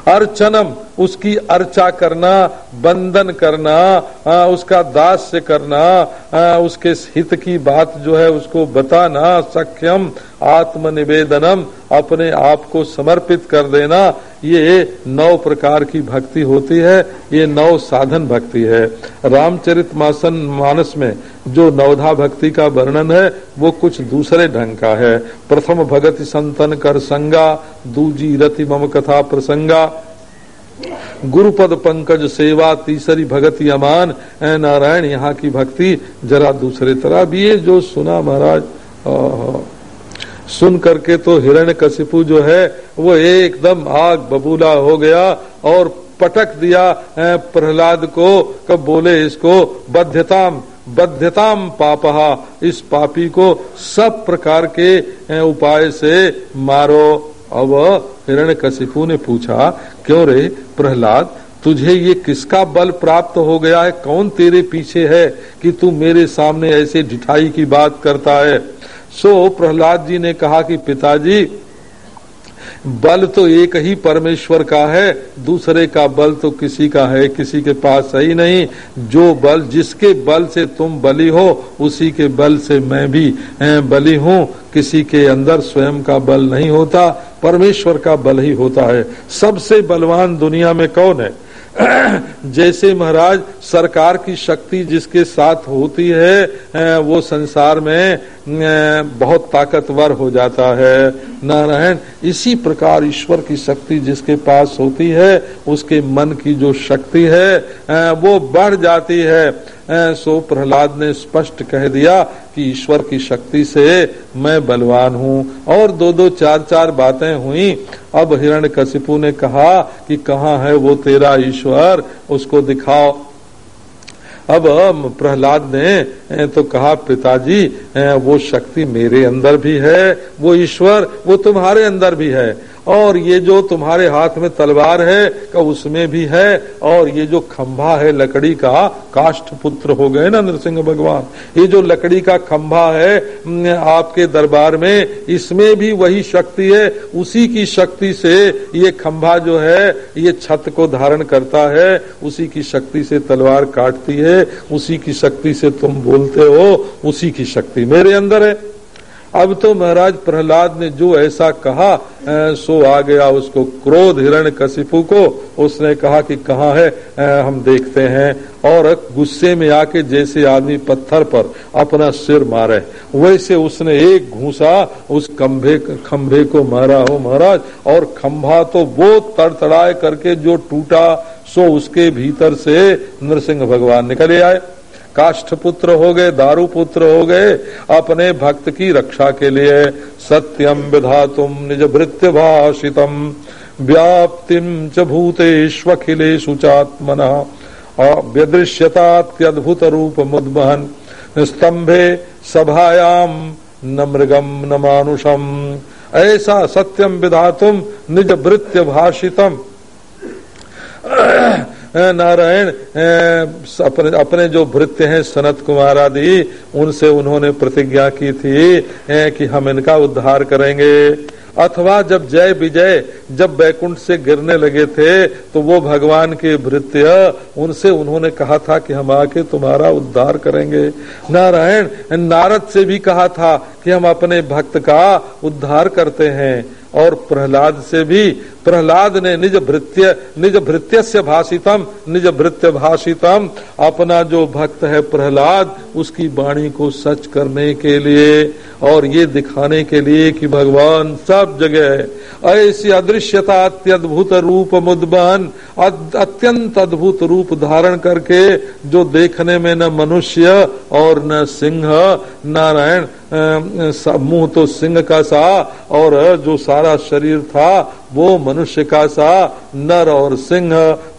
अर्चनम उसकी अर्चा करना बंदन करना आ, उसका दास से करना आ, उसके हित की बात जो है उसको बताना सक्षम आत्मनिवेदनम अपने आप को समर्पित कर देना ये नौ प्रकार की भक्ति होती है, ये नौ साधन भक्ति है। रामचरित मासन मानस में जो नवधा भक्ति का वर्णन है, वो कुछ दूसरे ढंग का है। प्रथम भगति संतन कर संगा, दूजी रति मम कथा प्रसंगा। गुरुपद पंकज सेवा, तीसरी भगति अमान। नारायण, यहाँ की भक्ति जरा दूसरे तरह। भी है जो सुना महाराज सुन करके तो हिरण्य कशिपु जो है, वो एकदम आग बबूला हो गया और पटक दिया प्रहलाद को, कब बोले इसको, बध्यताम बध्यताम पापहा, इस पापी को सब प्रकार के उपाय से मारो। अब हिरण्य कशिपु ने पूछा, क्यों रे प्रहलाद, तुझे ये किसका बल प्राप्त हो गया है? कौन तेरे पीछे है कि तू मेरे सामने ऐसे ढिठाई की बात करता है? सो प्रहलाद जी ने कहा कि पिताजी, बल तो एक ही परमेश्वर का है, दूसरे का बल तो किसी का है, किसी के पास सही नहीं। जो बल, जिसके बल से तुम बली हो, उसी के बल से मैं भी बली हूँ। किसी के अंदर स्वयं का बल नहीं होता, परमेश्वर का बल ही होता है। सबसे बलवान दुनिया में कौन है? जैसे महाराज, सरकार की शक्ति जिसके साथ होती है वो संसार में बहुत ताकतवर हो जाता है। नारायण, इसी प्रकार ईश्वर की शक्ति जिसके पास होती है, उसके मन की जो शक्ति है वो बढ़ जाती है। सो प्रहलाद ने स्पष्ट कह दिया कि ईश्वर की शक्ति से मैं बलवान हूँ। और दो दो चार चार बातें हुई। अब हिरण कशिपु ने कहा कि कहाँ है वो तेरा ईश्वर? उसको दिखाओ। अब प्रहलाद ने तो कहा, पिताजी वो शक्ति मेरे अंदर भी है, वो ईश्वर, वो तुम्हारे अंदर भी है। और ये जो तुम्हारे हाथ में तलवार है, का उसमें भी है, और ये जो खंभा है लकड़ी का, काष्ठ पुत्र हो गए ना नरसिंह भगवान? ये जो लकड़ी का खंभा है आपके दरबार में, इसमें भी वही शक्ति है, उसी की शक्ति से ये खंभा जो है, ये छत को धारण करता है, उसी की शक्ति से तलवार काटती है, उसी की शक्ति से तुम बोलते हो, उसी की शक्ति मेरे अंदर है। अब तो महाराज प्रहलाद ने जो ऐसा कहा सो आ गया उसको क्रोध हिरण कशिपु को। उसने कहा कि कहाँ है? हम देखते हैं। और गुस्से में आके जैसे आदमी पत्थर पर अपना सिर मारे। वैसे उसने एक घूसा उस खंभे खंभे को मारा हो महाराज, और खंभा तो वो तड़तड़ाए करके जो टूटा, सो उसके भीतर से नरसिंह भगवान निकले आए। काष्ठ पुत्र हो गए दारू पुत्र हो गए, अपने भक्त की रक्षा के लिए सत्यम विधा तुम निज भृत्य भाषितम व्याप्तिम च भूतेष्वखिलेषु चात्मन। व्यदृश्यतात्यद्भुत रूप मुद्महन स्तंभे सभायाम न मृगम न मानुषम। ऐसा सत्यम विधा तुम निज भृत्य भाषितम नारायण अपने अपने जो भृत्य हैं, सनत कुमार आदि, उनसे उन्होंने प्रतिज्ञा की थी कि हम इनका उद्धार करेंगे। अथवा जब जय विजय, जब बैकुंठ से गिरने लगे थे तो वो भगवान के भृत्य, उनसे उन्होंने कहा था कि हम आके तुम्हारा उद्धार करेंगे। नारायण, नारद से भी कहा था कि हम अपने भक्त का उद्धार करते हैं। और प्रहलाद से भी, प्रहलाद ने निज भृत्य निज भृत्य से भाषितम, निज भृत्य भाषितम, अपना जो भक्त है प्रहलाद, उसकी वाणी को सच करने के लिए और ये दिखाने के लिए कि भगवान सब जगह है ऐसी अदृश्यता, अत्यद्भुत रूप मुदबन अत्यंत अद्भुत रूप धारण करके जो देखने में न मनुष्य और न सिंह, नारायण मुँह तो सिंह का सा, और जो सारा शरीर था, वो मनुष्य का सा, नर और सिंह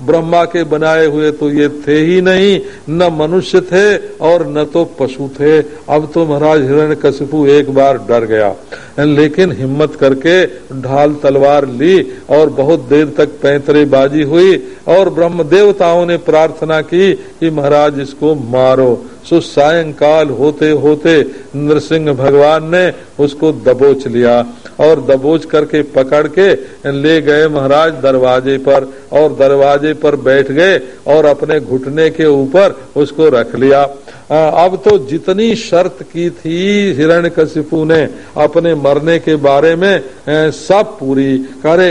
ब्रह्मा के बनाए हुए तो ये थे ही नहीं, न मनुष्य थे और न तो पशु थे। अब तो महाराज हिरण कशिपु एक बार डर गया, लेकिन हिम्मत करके ढाल तलवार ली और बहुत देर तक पैंतरे बाजी हुई और ब्रह्म देवताओं ने प्रार्थना की कि महाराज इसको मारो। सो सायंकाल होते होते नरसिंह भगवान ने उसको दबोच लिया और दबोच करके पकड़ के ले गए महाराज दरवाजे पर और दरवाजे पर बैठ गए और अपने घुटने के ऊपर उसको रख लिया। अब तो जितनी शर्त की थी हिरण कशिपु ने अपने मरने के बारे में सब पूरी। करे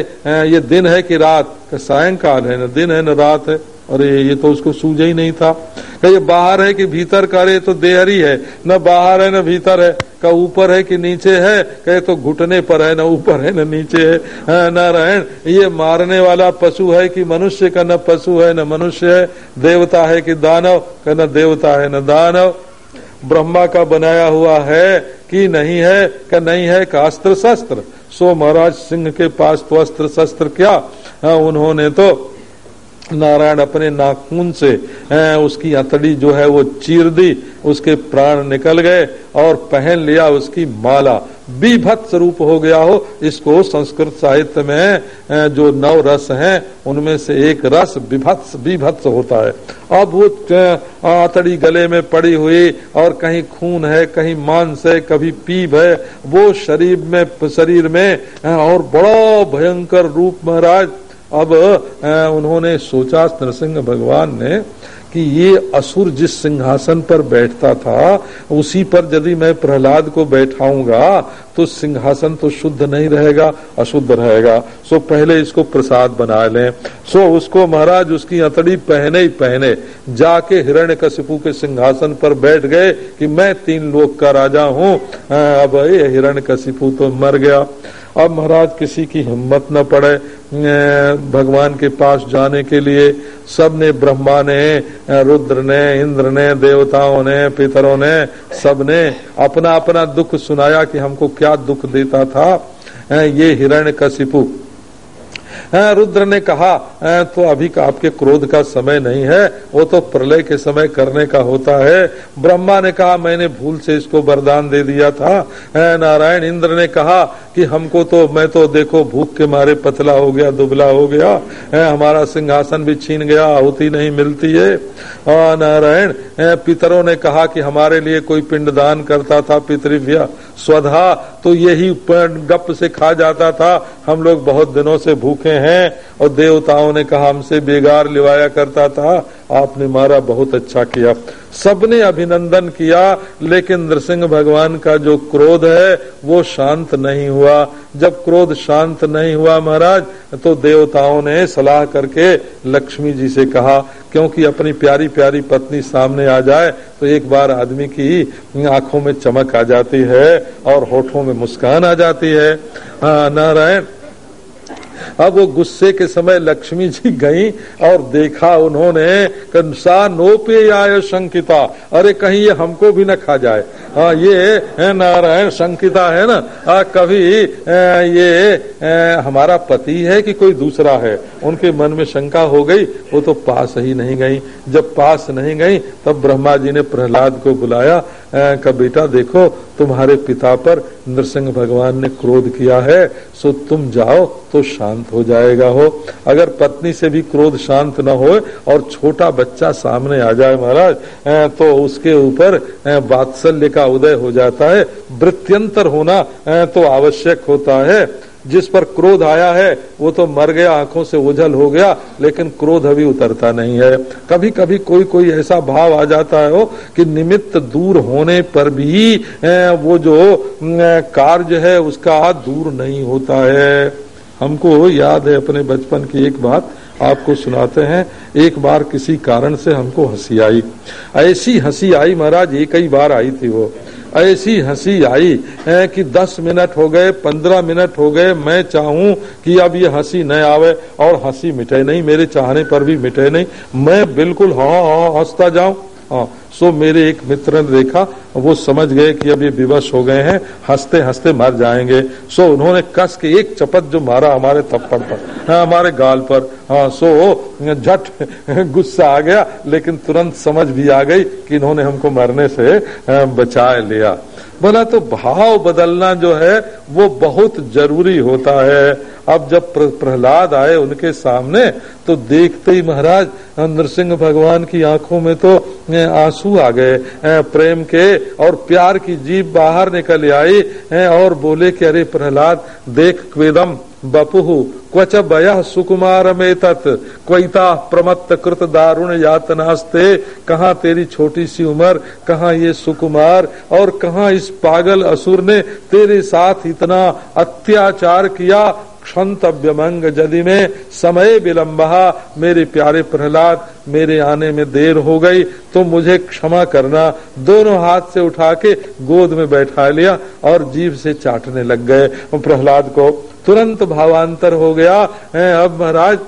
ये दिन है कि रात? सायंकाल है न, दिन है न रात? है अरे, ये तो उसको सूझा ही नहीं था। ये बाहर है कि भीतर? करे तो देहरी है। न बाहर है, न भीतर है। का ऊपर है कि नीचे है? कहे तो घुटने पर है, न ऊपर है, न नीचे है। नारायण, ये मारने वाला पशु है कि मनुष्य का, न पशु है, न मनुष्य है। देवता है कि दानव का न देवता है, न दानव। ब्रह्मा का बनाया हुआ है कि नहीं है? का नहीं है का अस्त्र शस्त्र सो महाराज सिंह के पास तो अस्त्र शस्त्र क्या उन्होंने तो नारायण अपने नाखून से उसकी अतड़ी जो है वो चीर दी, उसके प्राण निकल गए और पहन लिया उसकी माला। विभत्स रूप हो गया हो इसको संस्कृत साहित्य में जो नव रस हैं, उनमें से एक रस विभत्स विभत्स होता है। अब वो अतड़ी गले में पड़ी हुई और कहीं खून है, कहीं मांस है, कभी पीप है, वो शरीर में शरीर में और बड़ा भयंकर रूप महाराज अब उन्होंने सोचा नरसिंह भगवान ने कि ये असुर जिस सिंहासन पर बैठता था, उसी पर यदि मैं प्रहलाद को बैठाऊँगा तो सिंहासन तो शुद्ध नहीं रहेगा, अशुद्ध रहेगा। सो पहले इसको प्रसाद बना लें। सो उसको महाराज उसकी अतड़ी पहने ही पहने, जाके हिरण्य कशिपु के सिंहासन पर बैठ गए कि मैं तीन लोग का राजा हूँ। अब ये हिरण्य तो मर गया। अब महाराज किसी की हिम्मत न पड़े भगवान के पास जाने के लिए सबने ब्रह्मा ने रुद्र ने इंद्र ने देवताओं ने पितरों ने सबने अपना अपना दुख सुनाया कि हमको क्या दुख देता था। ये हिरण्य कशिपु रुद्र ने कहा तो अभी का आपके क्रोध का समय नहीं है, वो तो प्रलय के समय करने का होता है। ब्रह्मा ने कहा, मैंने भूल से इसको वरदान दे दिया था। नारायण इंद्र ने कहा, कि हमको तो मैं तो देखो, भूख के मारे पतला हो गया, दुबला हो गया। हमारा सिंहासन भी छीन गया, आहुति नहीं मिलती है। नारायण पितरों ने कहा कि हमारे लिए कोई पिंडदान करता था पितृव्य, स्वधा तो यही गप से खा जाता था। हम लोग बहुत दिनों से भूखे और देवताओं ने कहा हमसे बेगार लिवाया करता था। आपने मारा बहुत अच्छा किया। सबने अभिनंदन किया लेकिन नृसिंह भगवान का जो क्रोध है वो शांत नहीं हुआ। जब क्रोध शांत नहीं हुआ महाराज तो देवताओं ने सलाह करके लक्ष्मी जी से कहा क्योंकि अपनी प्यारी प्यारी पत्नी सामने आ जाए तो एक बार आदमी की आँखों में चमक आ जाती है और होठों में मुस्कान आ जाती है। हाँ, नारायण अब वो गुस्से के समय लक्ष्मी जी गई और देखा उन्होंने कंसा नोपे आय शंकिता। अरे कहीं ये हमको भी न खा जाए। हाँ ये नारायण शंकिता है ना? आ, कभी आ, ये आ, हमारा पति है कि कोई दूसरा है? उनके मन में शंका हो गई वो तो पास ही नहीं गई। जब पास नहीं गई तब ब्रह्मा जी ने प्रहलाद को बुलाया का बेटा देखो तुम्हारे पिता पर नृसिंह भगवान ने क्रोध किया है सो तुम जाओ तो शांत हो जाएगा हो। अगर पत्नी से भी क्रोध शांत न हो और छोटा बच्चा सामने आ जाए महाराज तो उसके ऊपर बात्सल्य का उदय हो जाता है, वृत्यंतर होना तो आवश्यक होता है। जिस पर क्रोध आया है, वो तो मर गया, आँखों से ओझल हो गया, लेकिन क्रोध अभी उतरता नहीं है। कभी कभी कोई कोई ऐसा भाव आ जाता है हो कि निमित्त दूर होने पर भी वो जो कार्य है, उसका दूर नहीं होता है। हमको याद है अपने बचपन की एक बात आपको सुनाते हैं, एक बार किसी कारण से हमको हँसी आई। ऐसी हँसी आई महाराज एक ही बार आई थी वो। ऐसी हँसी आई है कि दस मिनट हो गए, पंद्रह मिनट हो गए, मैं चाहूँ कि अब ये हँसी न आवे और हँसी मिटे नहीं, मेरे चाहने पर भी मिटे नहीं। मैं बिल्कुल हाँ हाँ हंसता जाऊँ। हाँ सो मेरे एक मित्र ने देखा वो समझ गए कि अब ये विवश हो गए हैं हँसते हँसते मर जाएँगे। सो उन्होंने कस के एक चपत जो मारा हमारे थप्पड़ पर हाँ, हमारे गाल पर हाँ सो झट गुस्सा आ गया लेकिन तुरंत समझ भी आ गई कि इन्होंने हमको मरने से बचा लिया। बोला तो भाव बदलना जो है वो बहुत ज़रूरी होता है। अब जब प्रहलाद आए उनके सामने तो देखते ही महाराज नरसिंह भगवान की आँखों में तो आँसू आ गए प्रेम के और प्यार की जीप बाहर निकल आई और बोले कि अरे प्रहलाद, देख क्वेदम, बपुहु, क्वच बय सुकुमार में तत् क्वता प्रमत्त कृत दारुण यातनास्ते, कहा तेरी छोटी सी उम्र, कहा ये सुकुमार, और कहा इस पागल असुर ने तेरे साथ इतना अत्याचार किया क्षंतव्यमंग जदि में समय विलम्बा मेरे प्यारे प्रहलाद, मेरे आने में देर हो गई तो मुझे क्षमा करना। दोनों हाथ से उठा के गोद में बैठा लिया और जीव से चाटने लग गए। प्रहलाद को तुरंत भावांतर हो गया। अब महाराज,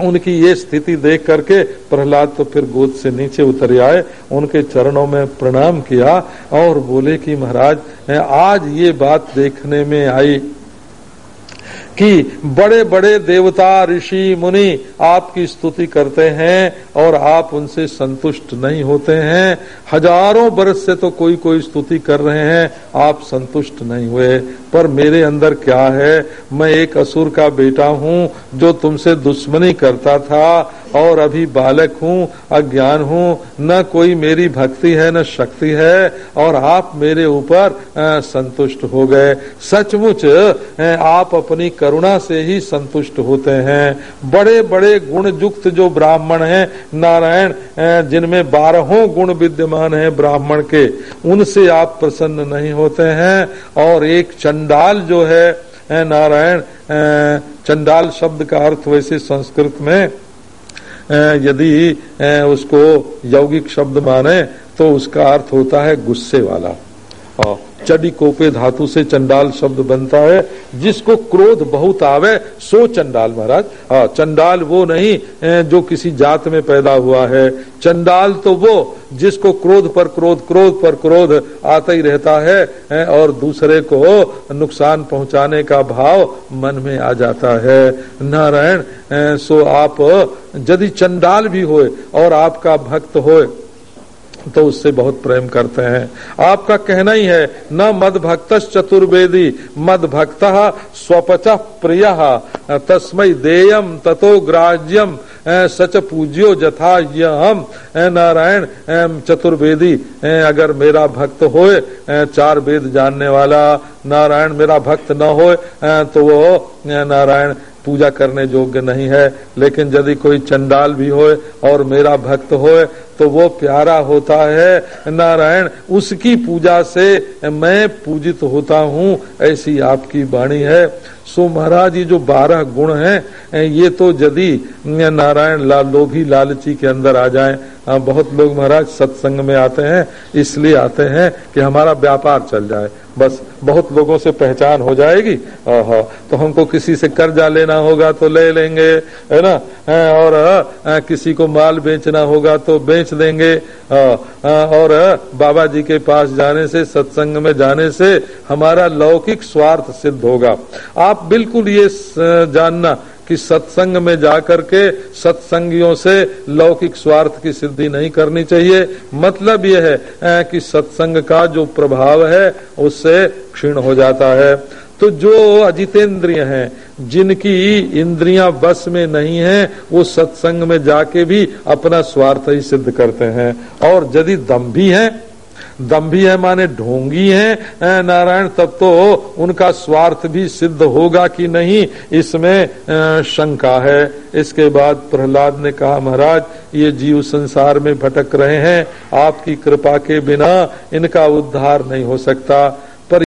उनकी ये स्थिति देख करके प्रहलाद तो फिर गोद से नीचे उतर आए, उनके चरणों में प्रणाम किया और बोले कि, महाराज आज ये बात देखने में आई। कि बड़े बड़े देवता, ऋषि, मुनि आपकी स्तुति करते हैं और आप उनसे संतुष्ट नहीं होते हैं। हज़ारों बरस से तो कोई कोई स्तुति कर रहे हैं, आप संतुष्ट नहीं हुए। पर मेरे अंदर क्या है? मैं एक असुर का बेटा हूँ जो तुमसे दुश्मनी करता था। और अभी बालक हूँ, अज्ञान हूँ, न कोई मेरी भक्ति है, न शक्ति है, और आप मेरे ऊपर संतुष्ट हो गए। सचमुच आप अपनी करुणा से ही संतुष्ट होते हैं। बड़े बड़े गुण युक्त जो ब्राह्मण हैं, नारायण जिनमें बारहों गुण विद्यमान है ब्राह्मण के, उनसे आप प्रसन्न नहीं होते हैं। और एक चंडाल जो है नारायण चंडाल शब्द का अर्थ वैसे संस्कृत में यदि उसको यौगिक शब्द माने तो उसका अर्थ होता है गुस्से वाला। चडी कोपे धातु से चंडाल शब्द बनता है, जिसको क्रोध बहुत आवे, सो चंडाल महाराज। हाँ चंडाल वो नहीं जो किसी जात में पैदा हुआ है। चंडाल तो वो, जिसको क्रोध पर क्रोध क्रोध पर क्रोध आता ही रहता है और दूसरे को नुकसान पहुँचाने का भाव मन में आ जाता है। नारायण सो आप, यदि चंडाल भी होए और आपका भक्त होए तो उससे बहुत प्रेम करते हैं। आपका कहना ही है, न मद भक्त चतुर्वेदी मद भक्त स्वपच प्रिय। तस्मय देयम ततो ग्राह्यम सच पूज्यो जथा हम नारायण चतुर्वेदी अगर मेरा भक्त होए चार वेद जानने वाला, नारायण मेरा भक्त न हो तो वो नारायण पूजा करने योग्य नहीं है लेकिन यदि कोई चंडाल भी हो और मेरा भक्त हो तो वो प्यारा होता है। नारायण उसकी पूजा से मैं पूजित होता हूँ ऐसी आपकी वाणी है। सो महाराज ये जो बारह गुण हैं ये तो यदि नारायण ला, लोभी लालची के अंदर आ जाए बहुत लोग महाराज सत्संग में आते हैं इसलिए आते हैं कि हमारा व्यापार चल जाए। बस बहुत लोगों से पहचान हो जाएगी। तो हमको किसी से कर्जा लेना होगा तो ले लेंगे, है ना? और किसी को माल बेचना होगा तो बेच देंगे। और बाबा जी के पास जाने से, सत्संग में जाने से हमारा लौकिक स्वार्थ सिद्ध होगा। आप बिल्कुल ये जानना कि सत्संग में जाकर के सत्संगियों से लौकिक स्वार्थ की सिद्धि नहीं करनी चाहिए। मतलब यह है कि सत्संग का जो प्रभाव है, उससे क्षीण हो जाता है। तो जो अजितेंद्रिय हैं, जिनकी इंद्रियाँ बस में नहीं है, वो सत्संग में जाके भी अपना स्वार्थ ही सिद्ध करते हैं। और यदि दम भी है दम्भी है माने ढोंगी है नारायण, तब तो उनका स्वार्थ भी सिद्ध होगा कि नहीं? इसमें शंका है। इसके बाद प्रहलाद ने कहा, महाराज, ये जीव संसार में भटक रहे हैं। आपकी कृपा के बिना इनका उद्धार नहीं हो सकता।